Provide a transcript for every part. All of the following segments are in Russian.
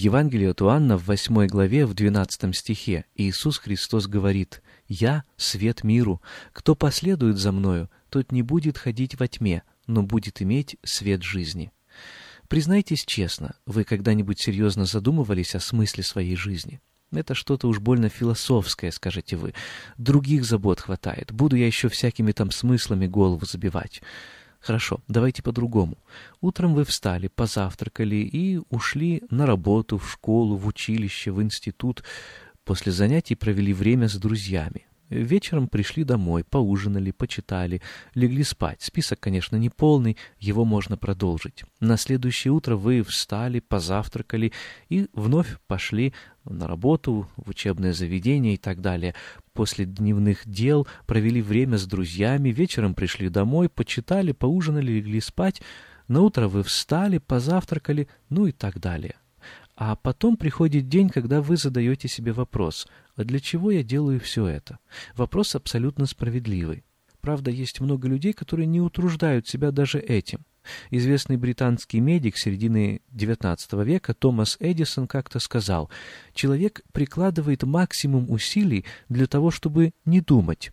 Евангелии от Иоанна в 8 главе в 12 стихе Иисус Христос говорит «Я — свет миру. Кто последует за Мною, тот не будет ходить во тьме, но будет иметь свет жизни». Признайтесь честно, вы когда-нибудь серьезно задумывались о смысле своей жизни? Это что-то уж больно философское, скажете вы. Других забот хватает. Буду я еще всякими там смыслами голову забивать. Хорошо, давайте по-другому. Утром вы встали, позавтракали и ушли на работу, в школу, в училище, в институт. После занятий провели время с друзьями. Вечером пришли домой, поужинали, почитали, легли спать. Список, конечно, не полный, его можно продолжить. На следующее утро вы встали, позавтракали и вновь пошли на работу, в учебное заведение и так далее. После дневных дел провели время с друзьями, вечером пришли домой, почитали, поужинали, легли спать. На утро вы встали, позавтракали, ну и так далее. А потом приходит день, когда вы задаете себе вопрос, а для чего я делаю все это? Вопрос абсолютно справедливый. Правда, есть много людей, которые не утруждают себя даже этим. Известный британский медик середины XIX века Томас Эдисон как-то сказал, «Человек прикладывает максимум усилий для того, чтобы не думать».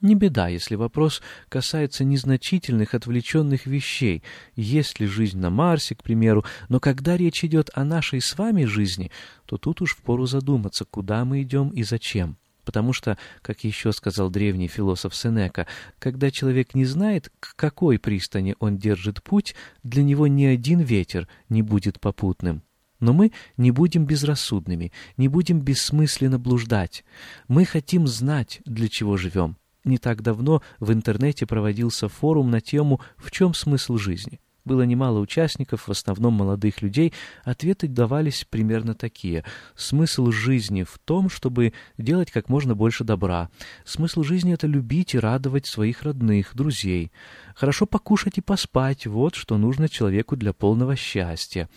Не беда, если вопрос касается незначительных отвлеченных вещей, есть ли жизнь на Марсе, к примеру, но когда речь идет о нашей с вами жизни, то тут уж впору задуматься, куда мы идем и зачем. Потому что, как еще сказал древний философ Сенека, когда человек не знает, к какой пристани он держит путь, для него ни один ветер не будет попутным. Но мы не будем безрассудными, не будем бессмысленно блуждать. Мы хотим знать, для чего живем. Не так давно в интернете проводился форум на тему «В чем смысл жизни?». Было немало участников, в основном молодых людей. Ответы давались примерно такие. Смысл жизни в том, чтобы делать как можно больше добра. Смысл жизни — это любить и радовать своих родных, друзей. Хорошо покушать и поспать — вот что нужно человеку для полного счастья.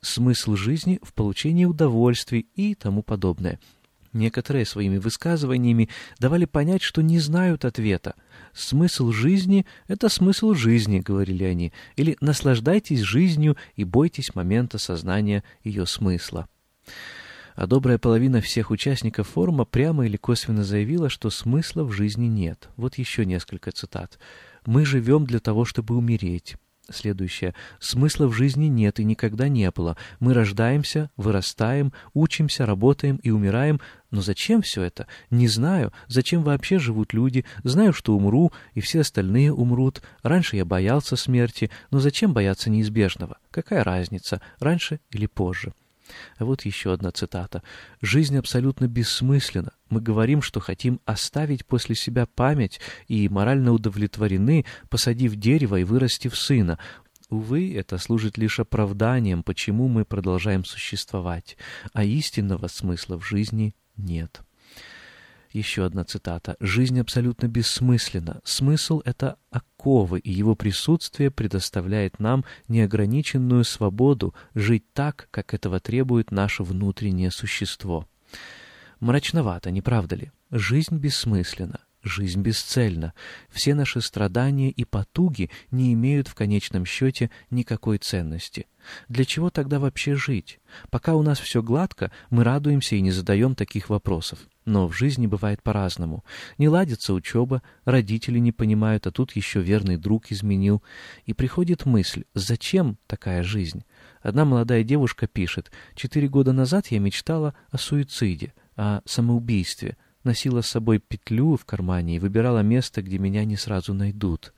Смысл жизни в получении удовольствий и тому подобное. Некоторые своими высказываниями давали понять, что не знают ответа. «Смысл жизни — это смысл жизни», — говорили они, или «наслаждайтесь жизнью и бойтесь момента сознания ее смысла». А добрая половина всех участников форума прямо или косвенно заявила, что смысла в жизни нет. Вот еще несколько цитат. «Мы живем для того, чтобы умереть». Следующее. Смысла в жизни нет и никогда не было. Мы рождаемся, вырастаем, учимся, работаем и умираем. Но зачем все это? Не знаю. Зачем вообще живут люди? Знаю, что умру, и все остальные умрут. Раньше я боялся смерти, но зачем бояться неизбежного? Какая разница, раньше или позже? А вот еще одна цитата. «Жизнь абсолютно бессмысленна. Мы говорим, что хотим оставить после себя память и морально удовлетворены, посадив дерево и вырастив сына. Увы, это служит лишь оправданием, почему мы продолжаем существовать, а истинного смысла в жизни нет». Еще одна цитата. «Жизнь абсолютно бессмысленна. Смысл — это оковы, и его присутствие предоставляет нам неограниченную свободу жить так, как этого требует наше внутреннее существо». Мрачновато, не правда ли? Жизнь бессмысленна. Жизнь бесцельна. Все наши страдания и потуги не имеют в конечном счете никакой ценности. Для чего тогда вообще жить? Пока у нас все гладко, мы радуемся и не задаем таких вопросов. Но в жизни бывает по-разному. Не ладится учеба, родители не понимают, а тут еще верный друг изменил. И приходит мысль, зачем такая жизнь? Одна молодая девушка пишет, «Четыре года назад я мечтала о суициде, о самоубийстве, носила с собой петлю в кармане и выбирала место, где меня не сразу найдут».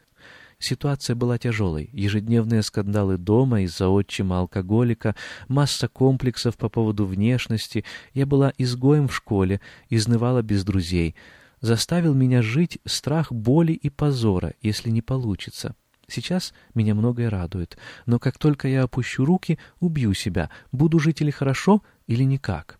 Ситуация была тяжелой. Ежедневные скандалы дома из-за отчима алкоголика, масса комплексов по поводу внешности. Я была изгоем в школе, изнывала без друзей. Заставил меня жить страх боли и позора, если не получится. Сейчас меня многое радует, но как только я опущу руки, убью себя, буду жить или хорошо, или никак.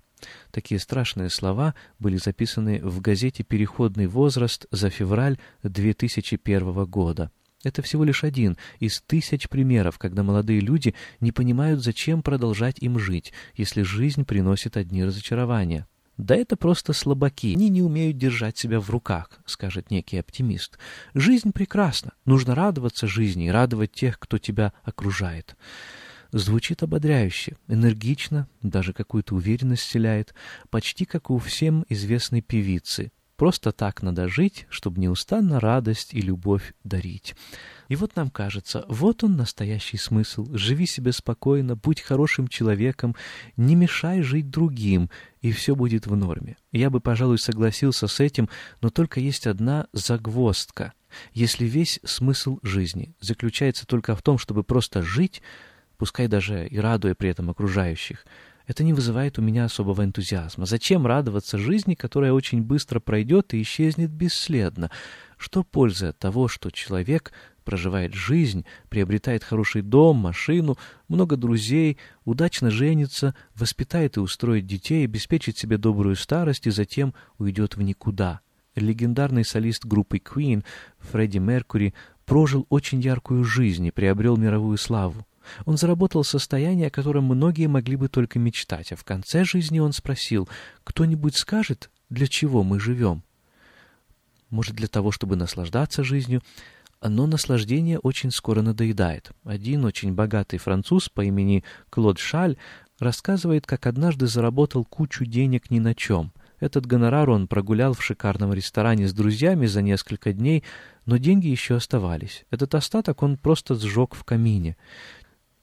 Такие страшные слова были записаны в газете «Переходный возраст» за февраль 2001 года. Это всего лишь один из тысяч примеров, когда молодые люди не понимают, зачем продолжать им жить, если жизнь приносит одни разочарования. «Да это просто слабаки, они не умеют держать себя в руках», — скажет некий оптимист. «Жизнь прекрасна, нужно радоваться жизни и радовать тех, кто тебя окружает». Звучит ободряюще, энергично, даже какую-то уверенность вселяет, почти как у всем известной певицы. Просто так надо жить, чтобы неустанно радость и любовь дарить. И вот нам кажется, вот он настоящий смысл. Живи себе спокойно, будь хорошим человеком, не мешай жить другим, и все будет в норме. Я бы, пожалуй, согласился с этим, но только есть одна загвоздка. Если весь смысл жизни заключается только в том, чтобы просто жить, пускай даже и радуя при этом окружающих, это не вызывает у меня особого энтузиазма. Зачем радоваться жизни, которая очень быстро пройдет и исчезнет бесследно? Что пользы от того, что человек проживает жизнь, приобретает хороший дом, машину, много друзей, удачно женится, воспитает и устроит детей, обеспечит себе добрую старость и затем уйдет в никуда. Легендарный солист группы Queen Фредди Меркури прожил очень яркую жизнь и приобрел мировую славу. Он заработал состояние, о котором многие могли бы только мечтать, а в конце жизни он спросил, «Кто-нибудь скажет, для чего мы живем?» Может, для того, чтобы наслаждаться жизнью, но наслаждение очень скоро надоедает. Один очень богатый француз по имени Клод Шаль рассказывает, как однажды заработал кучу денег ни на чем. Этот гонорар он прогулял в шикарном ресторане с друзьями за несколько дней, но деньги еще оставались. Этот остаток он просто сжег в камине.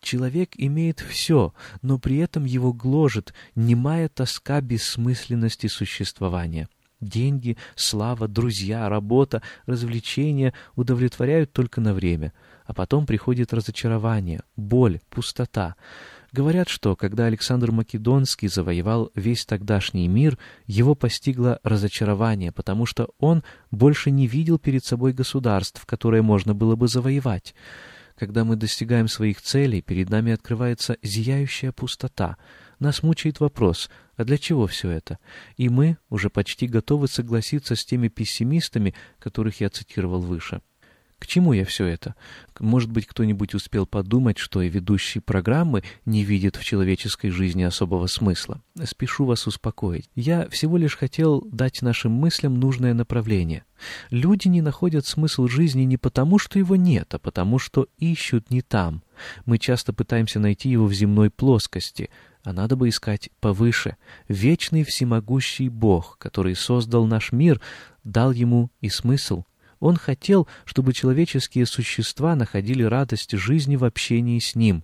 Человек имеет все, но при этом его гложет немая тоска бессмысленности существования. Деньги, слава, друзья, работа, развлечения удовлетворяют только на время, а потом приходит разочарование, боль, пустота. Говорят, что когда Александр Македонский завоевал весь тогдашний мир, его постигло разочарование, потому что он больше не видел перед собой государств, которые можно было бы завоевать. Когда мы достигаем своих целей, перед нами открывается зияющая пустота — нас мучает вопрос, а для чего все это? И мы уже почти готовы согласиться с теми пессимистами, которых я цитировал выше. К чему я все это? Может быть, кто-нибудь успел подумать, что и ведущий программы не видит в человеческой жизни особого смысла. Спешу вас успокоить. Я всего лишь хотел дать нашим мыслям нужное направление. Люди не находят смысл жизни не потому, что его нет, а потому, что ищут не там. Мы часто пытаемся найти его в земной плоскости — а надо бы искать повыше. Вечный всемогущий Бог, который создал наш мир, дал ему и смысл. Он хотел, чтобы человеческие существа находили радость жизни в общении с Ним.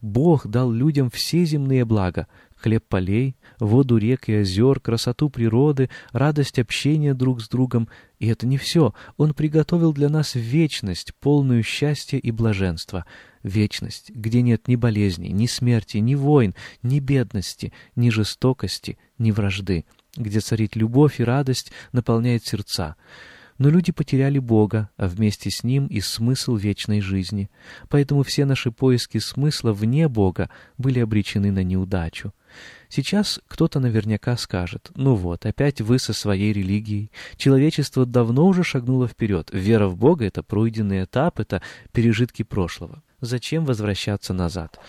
Бог дал людям все земные блага, хлеб полей, воду рек и озер, красоту природы, радость общения друг с другом. И это не все. Он приготовил для нас вечность, полную счастья и блаженства. Вечность, где нет ни болезней, ни смерти, ни войн, ни бедности, ни жестокости, ни вражды, где царит любовь и радость, наполняет сердца. Но люди потеряли Бога, а вместе с Ним и смысл вечной жизни. Поэтому все наши поиски смысла вне Бога были обречены на неудачу. Сейчас кто-то наверняка скажет, ну вот, опять вы со своей религией. Человечество давно уже шагнуло вперед. Вера в Бога — это пройденный этап, это пережитки прошлого. Зачем возвращаться назад?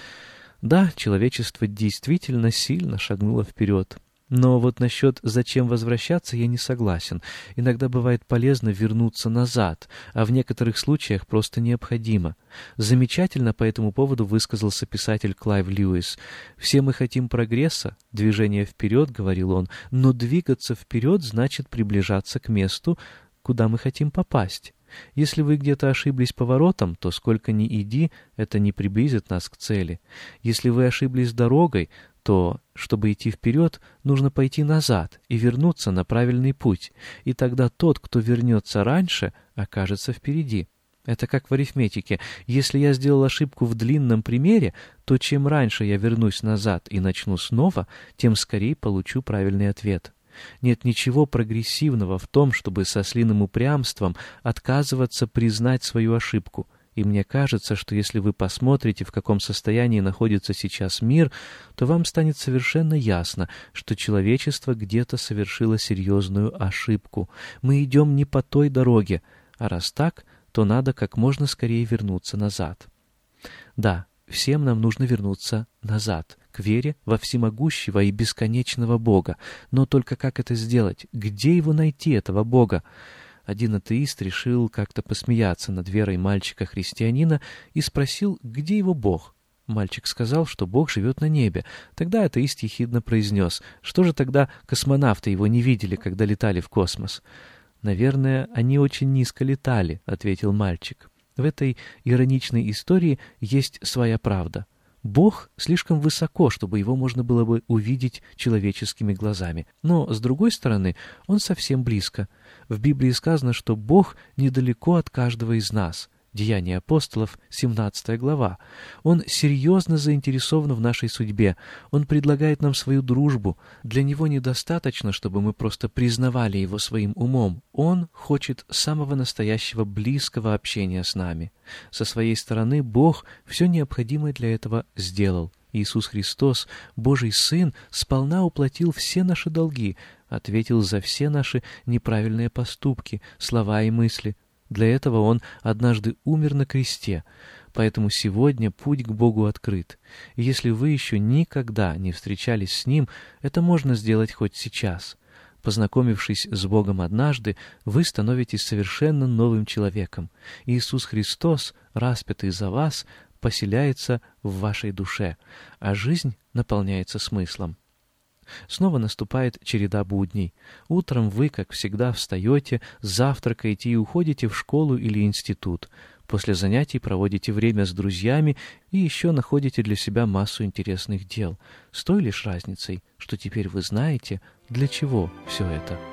Да, человечество действительно сильно шагнуло вперед. Но вот насчет «зачем возвращаться» я не согласен. Иногда бывает полезно вернуться назад, а в некоторых случаях просто необходимо. Замечательно по этому поводу высказался писатель Клайв Льюис. «Все мы хотим прогресса, движения вперед», — говорил он, «но двигаться вперед значит приближаться к месту, куда мы хотим попасть». Если вы где-то ошиблись поворотом, то сколько ни иди, это не приблизит нас к цели. Если вы ошиблись дорогой, то, чтобы идти вперед, нужно пойти назад и вернуться на правильный путь, и тогда тот, кто вернется раньше, окажется впереди. Это как в арифметике. Если я сделал ошибку в длинном примере, то чем раньше я вернусь назад и начну снова, тем скорее получу правильный ответ. Нет ничего прогрессивного в том, чтобы со слиным упрямством отказываться признать свою ошибку. И мне кажется, что если вы посмотрите, в каком состоянии находится сейчас мир, то вам станет совершенно ясно, что человечество где-то совершило серьезную ошибку. Мы идем не по той дороге, а раз так, то надо как можно скорее вернуться назад. Да, всем нам нужно вернуться назад, к вере во всемогущего и бесконечного Бога. Но только как это сделать? Где его найти, этого Бога? Один атеист решил как-то посмеяться над верой мальчика-христианина и спросил, где его Бог. Мальчик сказал, что Бог живет на небе. Тогда атеист ехидно произнес, что же тогда космонавты его не видели, когда летали в космос? «Наверное, они очень низко летали», — ответил мальчик. В этой ироничной истории есть своя правда. Бог слишком высоко, чтобы его можно было бы увидеть человеческими глазами. Но, с другой стороны, он совсем близко. В Библии сказано, что Бог недалеко от каждого из нас. Деяния апостолов, 17 глава. Он серьезно заинтересован в нашей судьбе. Он предлагает нам свою дружбу. Для него недостаточно, чтобы мы просто признавали его своим умом. Он хочет самого настоящего близкого общения с нами. Со своей стороны Бог все необходимое для этого сделал. Иисус Христос, Божий Сын, сполна уплатил все наши долги, ответил за все наши неправильные поступки, слова и мысли, для этого Он однажды умер на кресте, поэтому сегодня путь к Богу открыт. И если вы еще никогда не встречались с Ним, это можно сделать хоть сейчас. Познакомившись с Богом однажды, вы становитесь совершенно новым человеком. Иисус Христос, распятый за вас, поселяется в вашей душе, а жизнь наполняется смыслом. Снова наступает череда будней. Утром вы, как всегда, встаете, завтракаете и уходите в школу или институт. После занятий проводите время с друзьями и еще находите для себя массу интересных дел, с той лишь разницей, что теперь вы знаете, для чего все это.